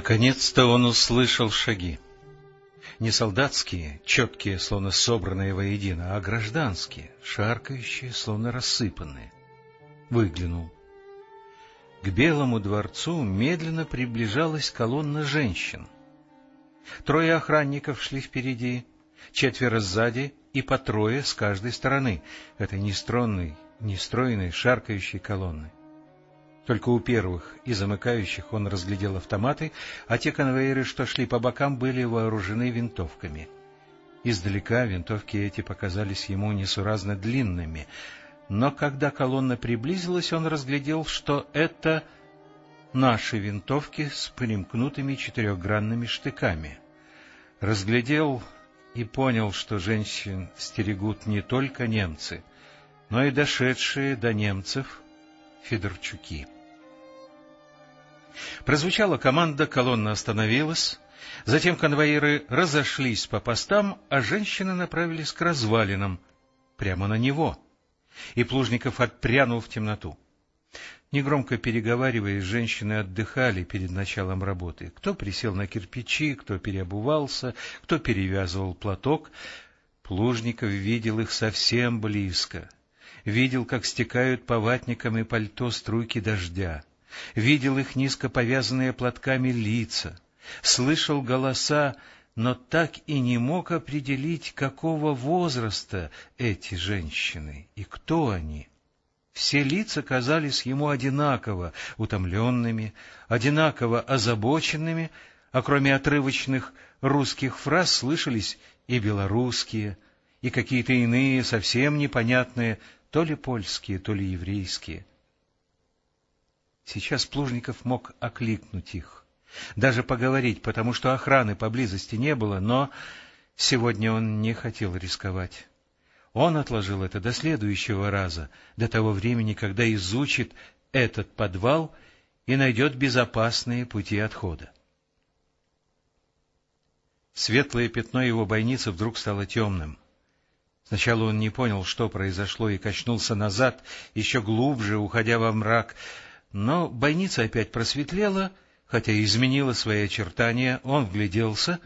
Наконец-то он услышал шаги. Не солдатские, четкие, словно собранные воедино, а гражданские, шаркающие, словно рассыпанные. Выглянул. К Белому дворцу медленно приближалась колонна женщин. Трое охранников шли впереди, четверо сзади и по трое с каждой стороны этой нестронной, нестройной, шаркающей колонны. Только у первых и замыкающих он разглядел автоматы, а те конвейеры, что шли по бокам, были вооружены винтовками. Издалека винтовки эти показались ему несуразно длинными, но когда колонна приблизилась, он разглядел, что это наши винтовки с примкнутыми четырехгранными штыками. Разглядел и понял, что женщин стерегут не только немцы, но и дошедшие до немцев Федорчуки. Прозвучала команда, колонна остановилась. Затем конвоиры разошлись по постам, а женщины направились к развалинам, прямо на него. И Плужников отпрянул в темноту. Негромко переговариваясь, женщины отдыхали перед началом работы. Кто присел на кирпичи, кто переобувался, кто перевязывал платок. Плужников видел их совсем близко. Видел, как стекают по ватникам и пальто струйки дождя видел их низко повязанные платками лица, слышал голоса, но так и не мог определить, какого возраста эти женщины и кто они. Все лица казались ему одинаково утомленными, одинаково озабоченными, а кроме отрывочных русских фраз слышались и белорусские, и какие-то иные, совсем непонятные, то ли польские, то ли еврейские. Сейчас Плужников мог окликнуть их, даже поговорить, потому что охраны поблизости не было, но сегодня он не хотел рисковать. Он отложил это до следующего раза, до того времени, когда изучит этот подвал и найдет безопасные пути отхода. Светлое пятно его бойницы вдруг стало темным. Сначала он не понял, что произошло, и качнулся назад, еще глубже, уходя во мрак, но бойница опять просветлела, хотя изменила свои очертания, он вгляделся.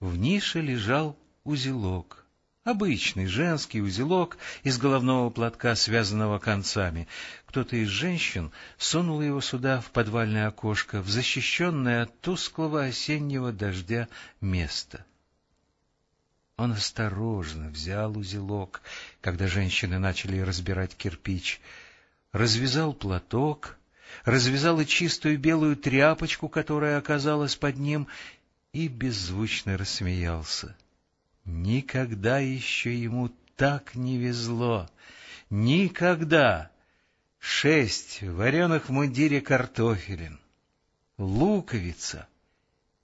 В нише лежал узелок. Обычный женский узелок из головного платка, связанного концами. Кто-то из женщин сунул его сюда, в подвальное окошко, в защищенное от тусклого осеннего дождя место. Он осторожно взял узелок, когда женщины начали разбирать кирпич, развязал платок развязал и чистую белую тряпочку, которая оказалась под ним, и беззвучно рассмеялся. Никогда еще ему так не везло. Никогда! Шесть вареных в мундире картофелин, луковица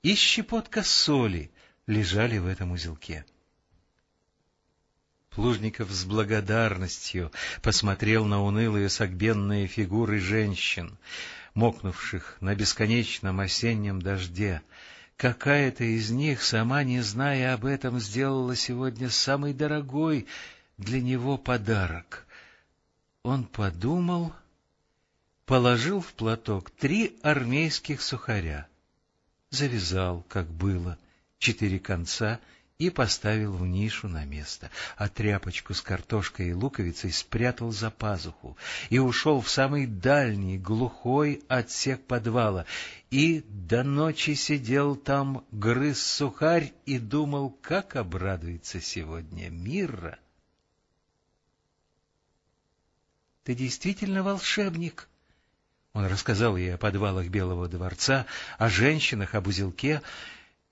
и щепотка соли лежали в этом узелке. Плужников с благодарностью посмотрел на унылые согбенные фигуры женщин, мокнувших на бесконечном осеннем дожде. Какая-то из них, сама не зная об этом, сделала сегодня самый дорогой для него подарок. Он подумал, положил в платок три армейских сухаря, завязал, как было, четыре конца — и поставил в нишу на место, а тряпочку с картошкой и луковицей спрятал за пазуху и ушел в самый дальний, глухой отсек подвала, и до ночи сидел там, грыз сухарь и думал, как обрадуется сегодня Мирра. — Ты действительно волшебник? — он рассказал ей о подвалах Белого дворца, о женщинах, об узелке,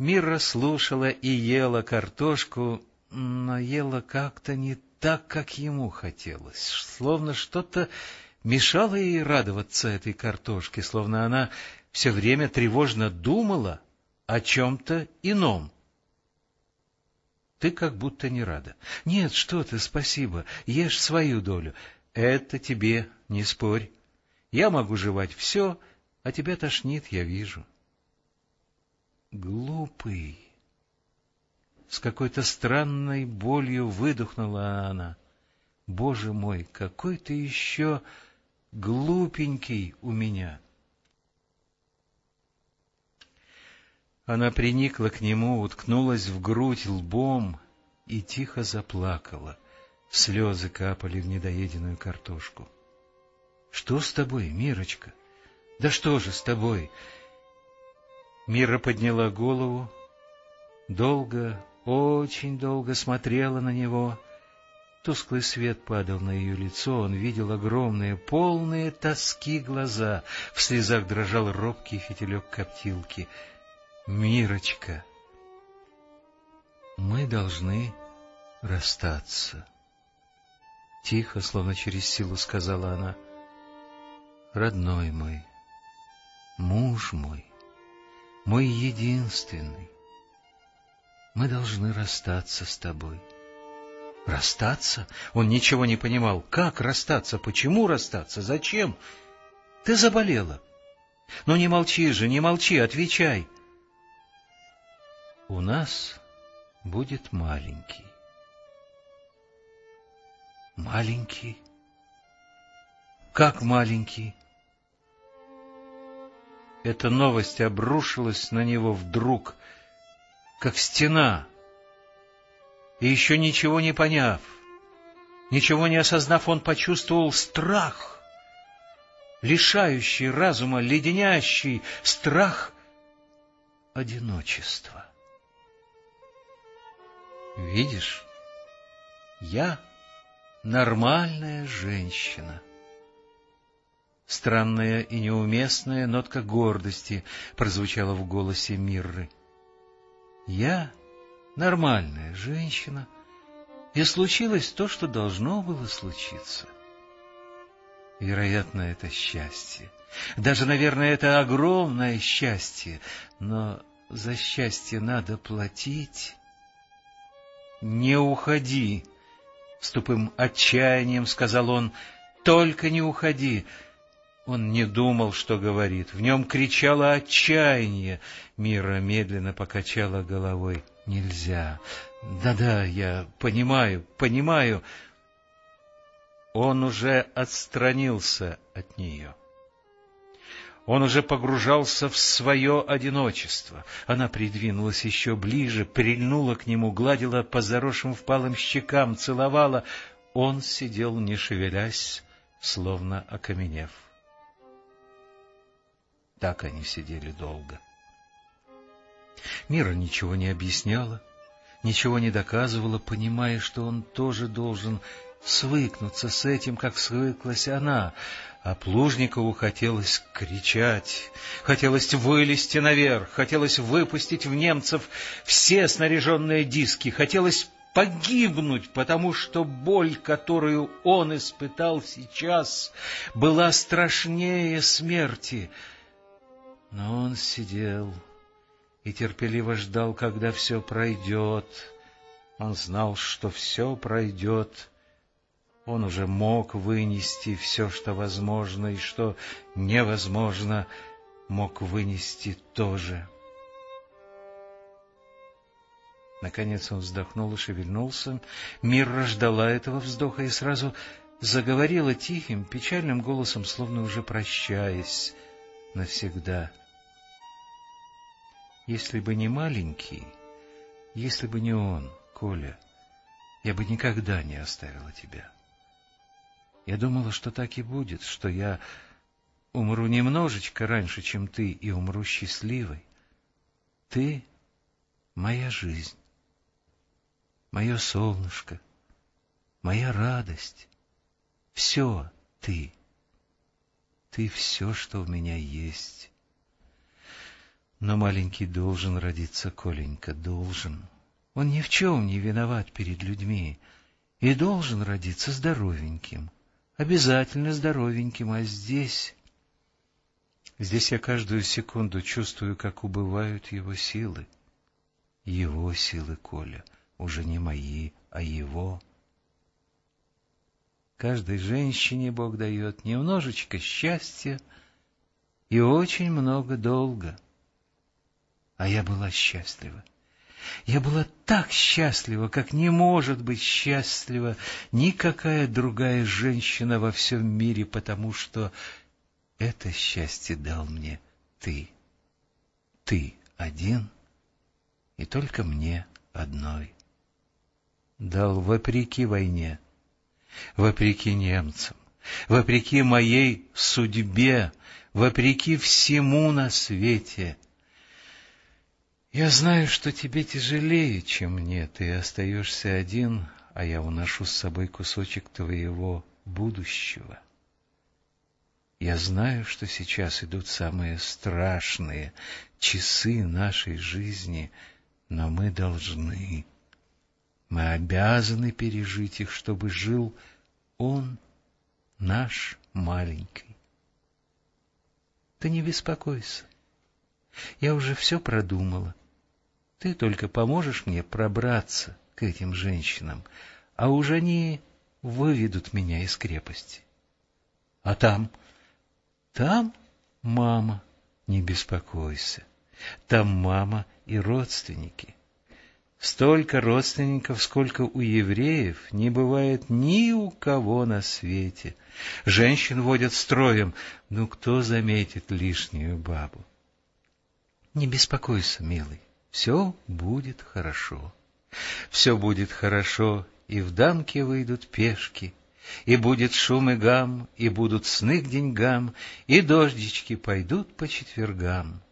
Мира слушала и ела картошку, но ела как-то не так, как ему хотелось, словно что-то мешало ей радоваться этой картошке, словно она все время тревожно думала о чем-то ином. Ты как будто не рада. Нет, что ты, спасибо, ешь свою долю. Это тебе, не спорь. Я могу жевать все, а тебя тошнит, я вижу. Глупый! С какой-то странной болью выдохнула она. Боже мой, какой ты еще глупенький у меня! Она приникла к нему, уткнулась в грудь лбом и тихо заплакала. Слезы капали в недоеденную картошку. — Что с тобой, Мирочка? Да что же с тобой? Мира подняла голову, долго, очень долго смотрела на него. Тусклый свет падал на ее лицо, он видел огромные, полные тоски глаза, в слезах дрожал робкий фитилек коптилки. «Мирочка, мы должны расстаться». Тихо, словно через силу сказала она. «Родной мой, муж мой, мой единственный, мы должны расстаться с тобой». Расстаться? Он ничего не понимал. Как расстаться? Почему расстаться? Зачем? Ты заболела. Ну не молчи же, не молчи, отвечай. У нас будет маленький. Маленький? Как маленький? Эта новость обрушилась на него вдруг, как стена. И еще ничего не поняв, ничего не осознав, он почувствовал страх, лишающий разума, леденящий страх одиночества. Видишь, я нормальная женщина. Странная и неуместная нотка гордости прозвучала в голосе Мирры. Я нормальная женщина, и случилось то, что должно было случиться. Вероятно, это счастье. Даже, наверное, это огромное счастье. Но за счастье надо платить. Не уходи, — с тупым отчаянием сказал он, — только не уходи. Он не думал, что говорит. В нем кричало отчаяние. Мира медленно покачала головой. Нельзя. Да-да, я понимаю, понимаю. Он уже отстранился от нее. Он уже погружался в свое одиночество. Она придвинулась еще ближе, прильнула к нему, гладила по заросшим впалым щекам, целовала. Он сидел, не шевелясь, словно окаменев. Так они сидели долго. Мира ничего не объясняла, ничего не доказывала, понимая, что он тоже должен свыкнуться с этим, как свыклась она, а Плужникову хотелось кричать, хотелось вылезти наверх, хотелось выпустить в немцев все снаряженные диски, хотелось погибнуть, потому что боль, которую он испытал сейчас, была страшнее смерти. Но он сидел и терпеливо ждал, когда все пройдет. Он знал, что все пройдет, он уже мог вынести все, что возможно, и что невозможно, мог вынести тоже. Наконец он вздохнул и шевельнулся. Мир ждала этого вздоха и сразу заговорила тихим, печальным голосом, словно уже прощаясь навсегда. Если бы не маленький, если бы не он, Коля, я бы никогда не оставила тебя. Я думала, что так и будет, что я умру немножечко раньше, чем ты, и умру счастливой. Ты — моя жизнь, мое солнышко, моя радость. Все ты. Ты все, что у меня есть. Но маленький должен родиться, Коленька, должен. Он ни в чем не виноват перед людьми и должен родиться здоровеньким обязательно здоровеньким, а здесь... Здесь я каждую секунду чувствую, как убывают его силы. Его силы, Коля, уже не мои, а его. Каждой женщине Бог дает немножечко счастья и очень много долга. А я была счастлива. Я была так счастлива, как не может быть счастлива никакая другая женщина во всем мире, потому что это счастье дал мне ты. Ты один и только мне одной. Дал вопреки войне, вопреки немцам, вопреки моей судьбе, вопреки всему на свете. Я знаю, что тебе тяжелее, чем мне, ты остаешься один, а я уношу с собой кусочек твоего будущего. Я знаю, что сейчас идут самые страшные часы нашей жизни, но мы должны, мы обязаны пережить их, чтобы жил он, наш маленький. Ты не беспокойся. Я уже все продумала. Ты только поможешь мне пробраться к этим женщинам, а уж они выведут меня из крепости. А там там мама, не беспокойся. Там мама и родственники. Столько родственников, сколько у евреев, не бывает ни у кого на свете. Женщин водят строем, ну кто заметит лишнюю бабу? Не беспокойся, милый, все будет хорошо. Все будет хорошо, и в дамке выйдут пешки, и будет шум и гам, и будут сны к деньгам, и дождички пойдут по четвергам.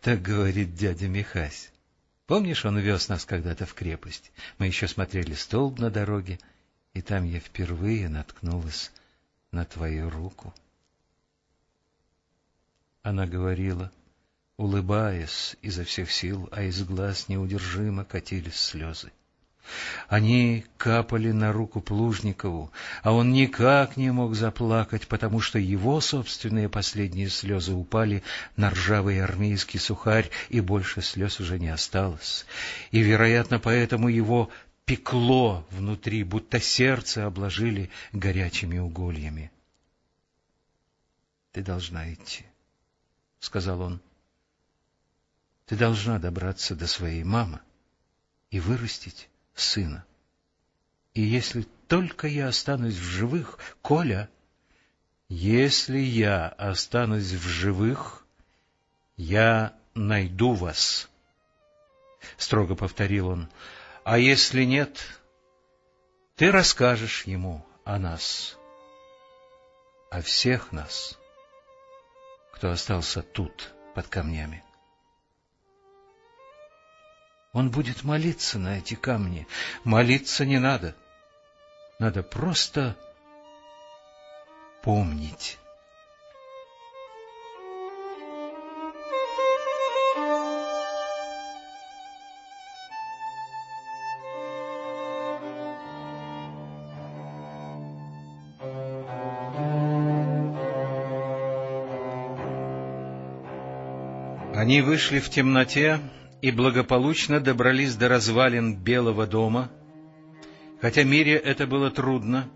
Так говорит дядя Михась. Помнишь, он вез нас когда-то в крепость? Мы еще смотрели столб на дороге, и там я впервые наткнулась на твою руку. Она говорила, улыбаясь изо всех сил, а из глаз неудержимо катились слезы. Они капали на руку Плужникову, а он никак не мог заплакать, потому что его собственные последние слезы упали на ржавый армейский сухарь, и больше слез уже не осталось. И, вероятно, поэтому его пекло внутри, будто сердце обложили горячими угольями. — Ты должна идти, — сказал он. — Ты должна добраться до своей мамы и вырастить сына. И если только я останусь в живых, Коля, если я останусь в живых, я найду вас, — строго повторил он. А если нет, ты расскажешь ему о нас, о всех нас, кто остался тут, под камнями. Он будет молиться на эти камни. Молиться не надо. Надо просто помнить. Они вышли в темноте, и благополучно добрались до развалин Белого дома. Хотя Мире это было трудно,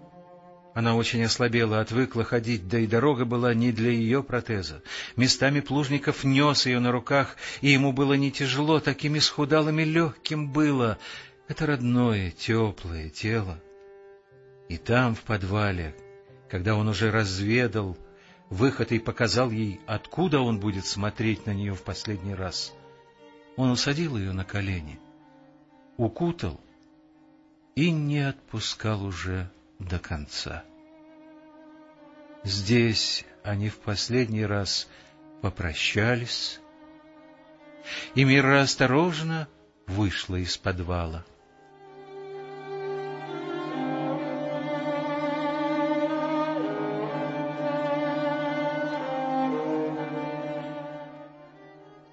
она очень ослабела, отвыкла ходить, да и дорога была не для ее протеза. Местами Плужников нес ее на руках, и ему было не тяжело, таким исхудалым и легким было. Это родное, теплое тело. И там, в подвале, когда он уже разведал выход и показал ей, откуда он будет смотреть на нее в последний раз, он усадил ее на колени, укутал и не отпускал уже до конца. Здесь они в последний раз попрощались, и Мира осторожно вышла из подвала.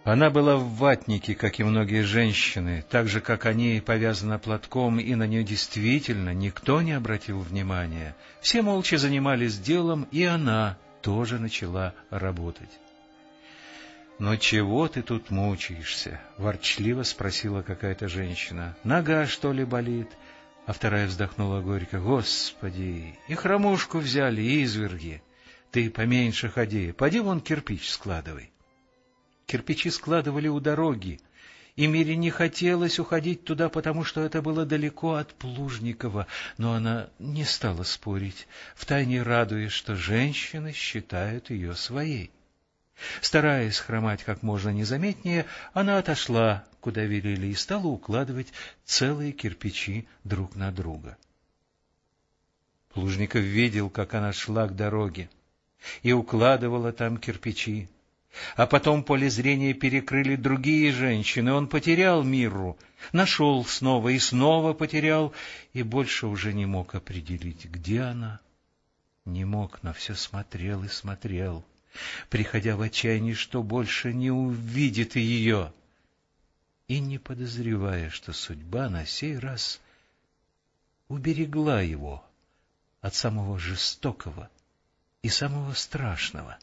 Она была в ватнике, как и многие женщины, так же, как они, повязана платком, и на нее действительно никто не обратил внимания. Все молча занимались делом, и она тоже начала работать. — Но чего ты тут мучаешься? — ворчливо спросила какая-то женщина. — Нога, что ли, болит? А вторая вздохнула горько. — Господи, и хромушку взяли, и изверги. Ты поменьше ходи, поди вон кирпич складывай. Кирпичи складывали у дороги, и Мире не хотелось уходить туда, потому что это было далеко от Плужникова, но она не стала спорить, втайне радуясь, что женщины считают ее своей. Стараясь хромать как можно незаметнее, она отошла куда велели, и стала укладывать целые кирпичи друг на друга. Плужников видел, как она шла к дороге и укладывала там кирпичи. А потом поле зрения перекрыли другие женщины. Он потерял Мирру, нашел снова и снова потерял, и больше уже не мог определить, где она. Не мог, но все смотрел и смотрел, приходя в отчаяние, что больше не увидит ее, и не подозревая, что судьба на сей раз уберегла его от самого жестокого и самого страшного.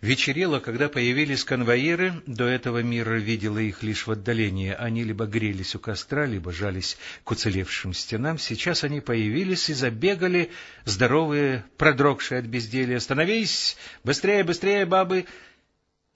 Вечерело, когда появились конвоиры, до этого мира видела их лишь в отдалении. Они либо грелись у костра, либо жались к уцелевшим стенам. Сейчас они появились и забегали, здоровые, продрогшие от безделья. «Становись! Быстрее, быстрее, бабы!»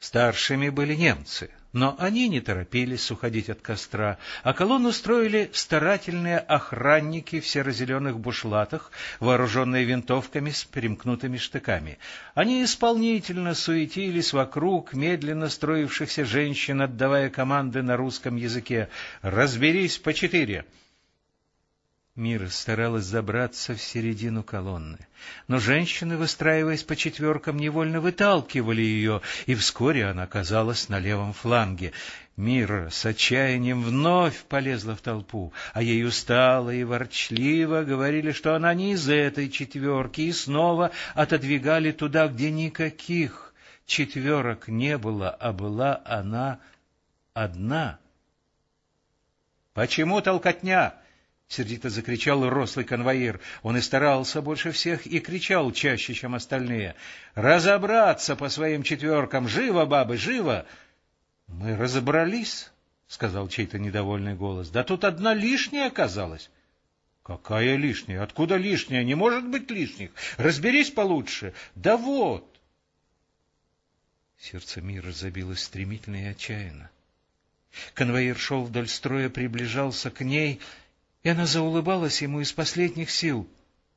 Старшими были немцы, но они не торопились уходить от костра, а колонну строили старательные охранники в серо-зеленых бушлатах, вооруженные винтовками с примкнутыми штыками. Они исполнительно суетились вокруг медленно строившихся женщин, отдавая команды на русском языке «Разберись по четыре!» Мира старалась забраться в середину колонны, но женщины, выстраиваясь по четверкам, невольно выталкивали ее, и вскоре она оказалась на левом фланге. Мира с отчаянием вновь полезла в толпу, а ей устало и ворчливо говорили, что она не из этой четверки, и снова отодвигали туда, где никаких четверок не было, а была она одна. — Почему толкотня? — сердито закричал рослый конвоир. Он и старался больше всех, и кричал чаще, чем остальные. «Разобраться по своим четверкам! Живо, бабы, живо!» «Мы разобрались», — сказал чей-то недовольный голос. «Да тут одна лишняя оказалась». «Какая лишняя? Откуда лишняя? Не может быть лишних! Разберись получше! Да вот!» Сердце мира забилось стремительно и отчаянно. Конвоир шел вдоль строя, приближался к ней — и она заулыбалась ему из последних сил.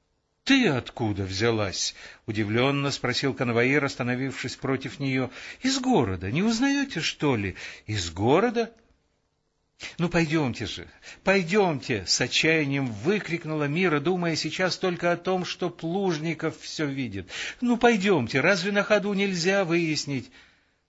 — Ты откуда взялась? — удивленно спросил конвоир, остановившись против нее. — Из города. Не узнаете, что ли? — Из города? — Ну, пойдемте же, пойдемте! — с отчаянием выкрикнула Мира, думая сейчас только о том, что Плужников все видит. — Ну, пойдемте, разве на ходу нельзя выяснить?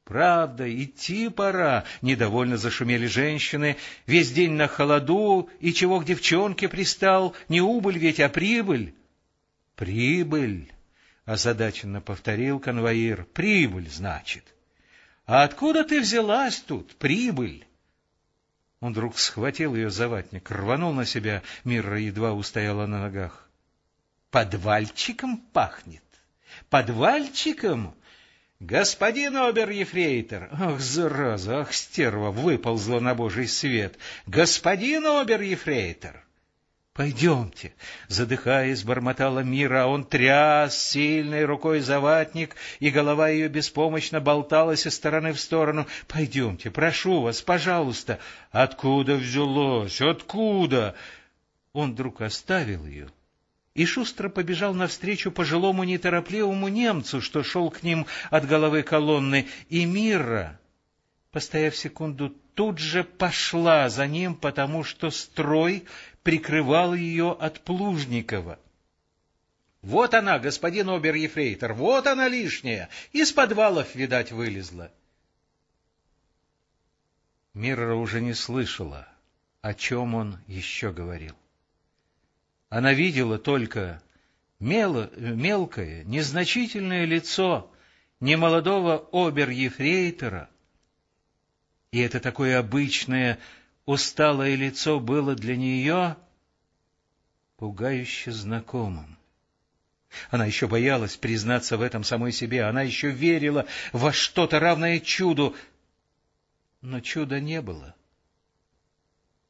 Правда, идти пора, — недовольно зашумели женщины. Весь день на холоду, и чего к девчонке пристал? Не убыль ведь, а прибыль. — Прибыль, — озадаченно повторил конвоир. — Прибыль, значит. — А откуда ты взялась тут, прибыль? Он вдруг схватил ее за ватник, рванул на себя, Мирра едва устояла на ногах. — Подвальчиком пахнет. Подвальчиком? «Господин обер-ефрейтор!» Ах, зараза, ах, стерва, выползла на божий свет! «Господин обер-ефрейтор!» «Пойдемте!» — задыхаясь, бормотала Мира, а он тряс сильной рукой за ватник, и голова ее беспомощно болталась из стороны в сторону. «Пойдемте, прошу вас, пожалуйста!» «Откуда взялось? Откуда?» Он вдруг оставил ее и шустро побежал навстречу пожилому неторопливому немцу, что шел к ним от головы колонны, и Мира, постояв секунду, тут же пошла за ним, потому что строй прикрывал ее от Плужникова. — Вот она, господин обер-ефрейтор, вот она лишняя, из подвалов, видать, вылезла. Мира уже не слышала, о чем он еще говорил. Она видела только мело, мелкое, незначительное лицо немолодого обер-ефрейтора, и это такое обычное, усталое лицо было для нее пугающе знакомым. Она еще боялась признаться в этом самой себе, она еще верила во что-то равное чуду, но чуда не было,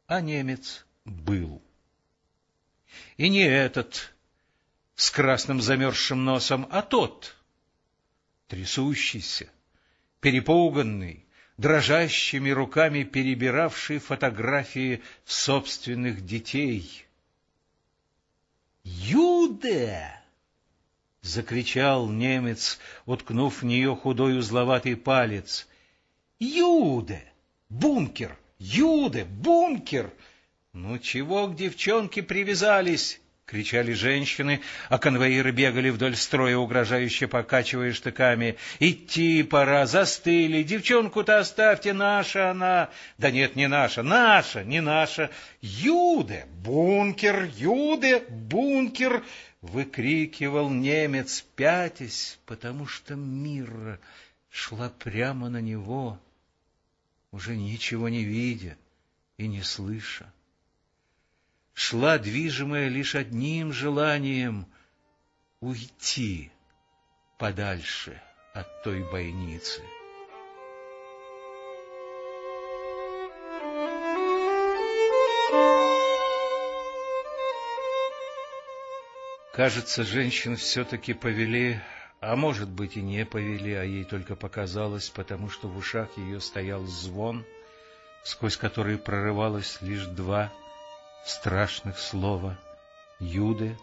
а немец был. И не этот с красным замерзшим носом, а тот, трясущийся, перепуганный, дрожащими руками перебиравший фотографии собственных детей. «Юде!» — закричал немец, уткнув в нее худой узловатый палец. Юде! Бункер! Юде! Бункер! Ну чего к девчонке привязались? — кричали женщины, а конвоиры бегали вдоль строя, угрожающе покачивая штыками. — Идти пора, застыли, девчонку-то оставьте, наша она. Да нет, не наша, наша, не наша. Юде, бункер, Юде, бункер, — выкрикивал немец, пятясь, потому что Мира шла прямо на него, уже ничего не видя и не слыша шла движимая лишь одним желанием — уйти подальше от той бойницы. Кажется, женщин все-таки повели, а может быть и не повели, а ей только показалось, потому что в ушах ее стоял звон, сквозь который прорывалось лишь два страшных слова «Юде»,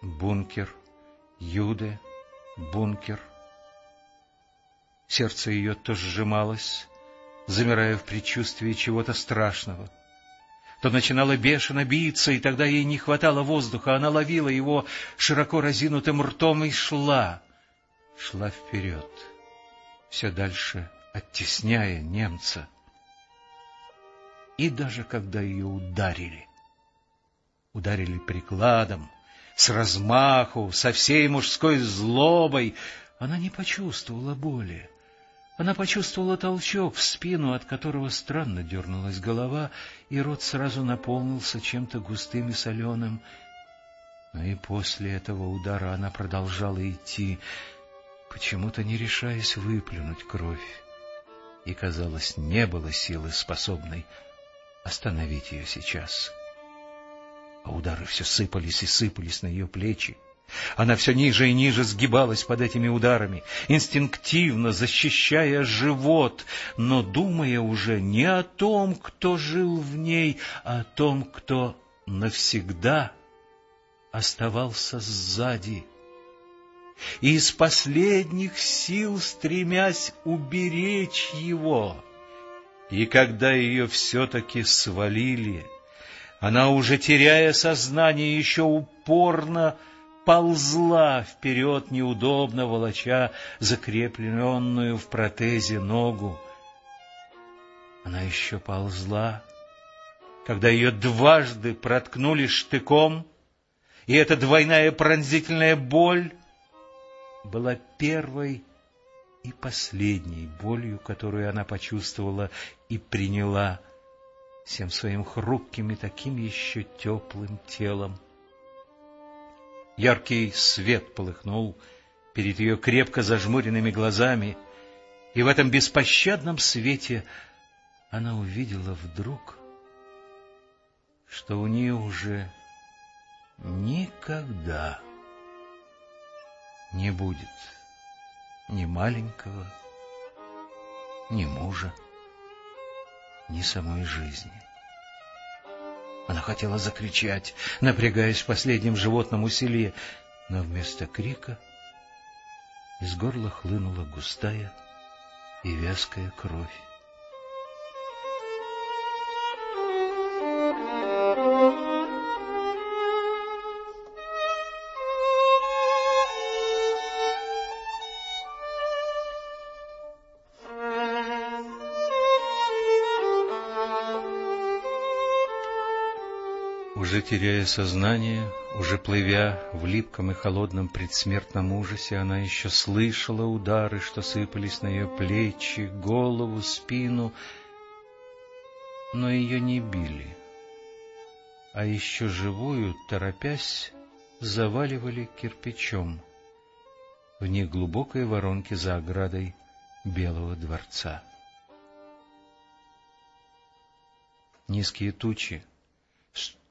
«бункер», «Юде», «бункер». Сердце ее то сжималось, замирая в предчувствии чего-то страшного, то начинало бешено биться, и тогда ей не хватало воздуха, она ловила его широко разинутым ртом и шла, шла вперед, все дальше оттесняя немца. И даже когда ее ударили, ударили прикладом, с размаху, со всей мужской злобой. Она не почувствовала боли. Она почувствовала толчок в спину, от которого странно дернулась голова, и рот сразу наполнился чем-то густым и соленым. Но и после этого удара она продолжала идти, почему-то не решаясь выплюнуть кровь. И, казалось, не было силы, способной остановить ее сейчас. — а удары все сыпались и сыпались на ее плечи. Она все ниже и ниже сгибалась под этими ударами, инстинктивно защищая живот, но думая уже не о том, кто жил в ней, а о том, кто навсегда оставался сзади. И из последних сил стремясь уберечь его. И когда ее все-таки свалили, она, уже теряя сознание, еще упорно ползла вперед, неудобно волоча закрепленную в протезе ногу. Она еще ползла, когда ее дважды проткнули штыком, и эта двойная пронзительная боль была первой и последней болью, которую она почувствовала и приняла всем своим хрупким и таким еще теплым телом. Яркий свет полыхнул перед ее крепко зажмуренными глазами, и в этом беспощадном свете она увидела вдруг, что у нее уже никогда не будет ни маленького, ни мужа ни самой жизни. Она хотела закричать, напрягаясь в последнем животном усилии, но вместо крика из горла хлынула густая и вязкая кровь. Уже теряя сознание, уже плывя в липком и холодном предсмертном ужасе, она еще слышала удары, что сыпались на ее плечи, голову, спину, но ее не били, а еще живую, торопясь, заваливали кирпичом в неглубокой воронке за оградой Белого дворца. Низкие тучи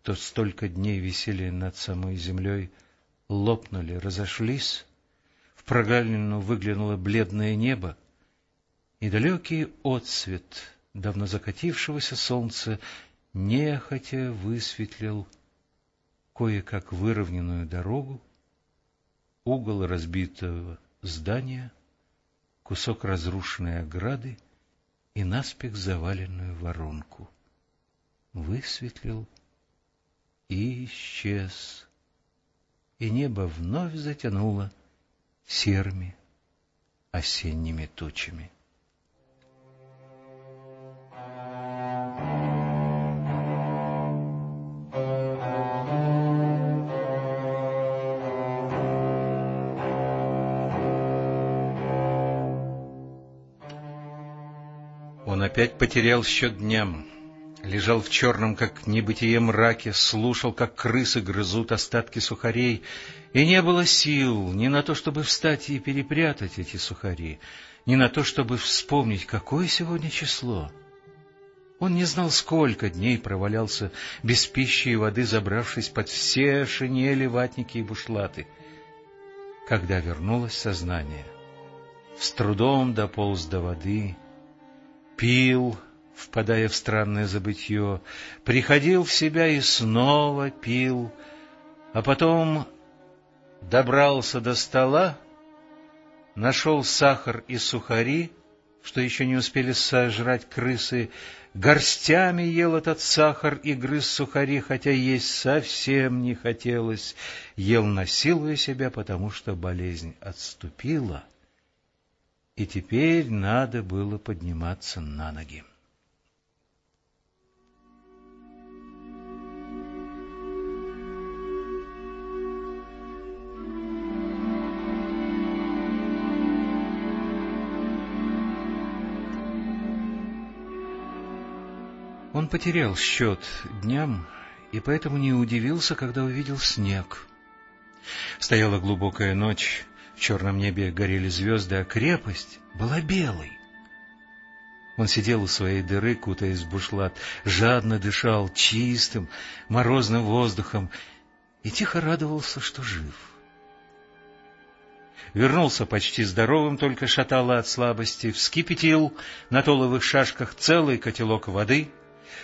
что столько дней висели над самой землей, лопнули, разошлись, в прогалину выглянуло бледное небо, и далекий отсвет давно закатившегося солнца нехотя высветлил кое-как выровненную дорогу, угол разбитого здания, кусок разрушенной ограды и наспех заваленную воронку. Высветлил и исчез, и небо вновь затянуло серыми осенними тучами. Он опять потерял счет дням, лежал в черном, как небытие мраке, слушал, как крысы грызут остатки сухарей, и не было сил ни на то, чтобы встать и перепрятать эти сухари, ни на то, чтобы вспомнить, какое сегодня число. Он не знал, сколько дней провалялся без пищи и воды, забравшись под все шинели, ватники и бушлаты. Когда вернулось сознание, с трудом дополз до воды, пил, впадая в странное забытье, приходил в себя и снова пил, а потом добрался до стола, нашел сахар и сухари, что еще не успели сожрать крысы, горстями ел этот сахар и грыз сухари, хотя есть совсем не хотелось, ел насилуя себя, потому что болезнь отступила, и теперь надо было подниматься на ноги. Он потерял счет дням и поэтому не удивился, когда увидел снег. Стояла глубокая ночь, в черном небе горели звезды, а крепость была белой. Он сидел у своей дыры, кутаясь в бушлат, жадно дышал чистым, морозным воздухом и тихо радовался, что жив. Вернулся почти здоровым, только шатало от слабости, вскипятил на толовых шашках целый котелок воды —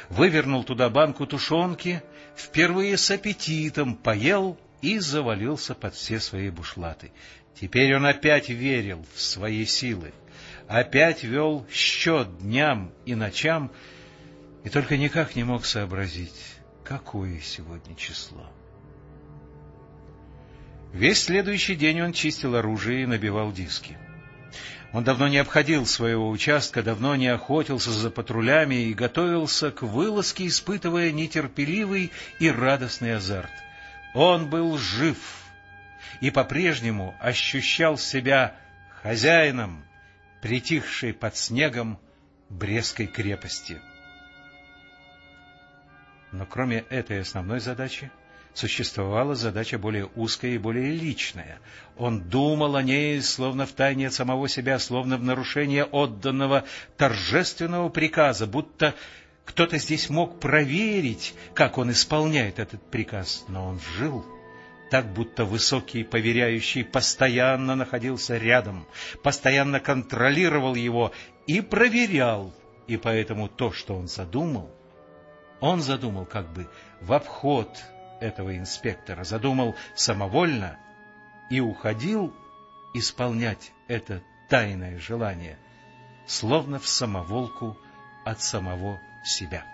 вывернул туда банку тушенки, впервые с аппетитом поел и завалился под все свои бушлаты. Теперь он опять верил в свои силы, опять вел счет дням и ночам, и только никак не мог сообразить, какое сегодня число. Весь следующий день он чистил оружие и набивал диски. Он давно не обходил своего участка, давно не охотился за патрулями и готовился к вылазке, испытывая нетерпеливый и радостный азарт. Он был жив и по-прежнему ощущал себя хозяином, притихшей под снегом Брестской крепости. Но кроме этой основной задачи, существовала задача более узкая и более личная. Он думал о ней, словно в тайне от самого себя, словно в нарушение отданного торжественного приказа, будто кто-то здесь мог проверить, как он исполняет этот приказ, но он жил так, будто высокий поверяющий постоянно находился рядом, постоянно контролировал его и проверял, и поэтому то, что он задумал, он задумал как бы в обход этого инспектора, задумал самовольно и уходил исполнять это тайное желание, словно в самоволку от самого себя.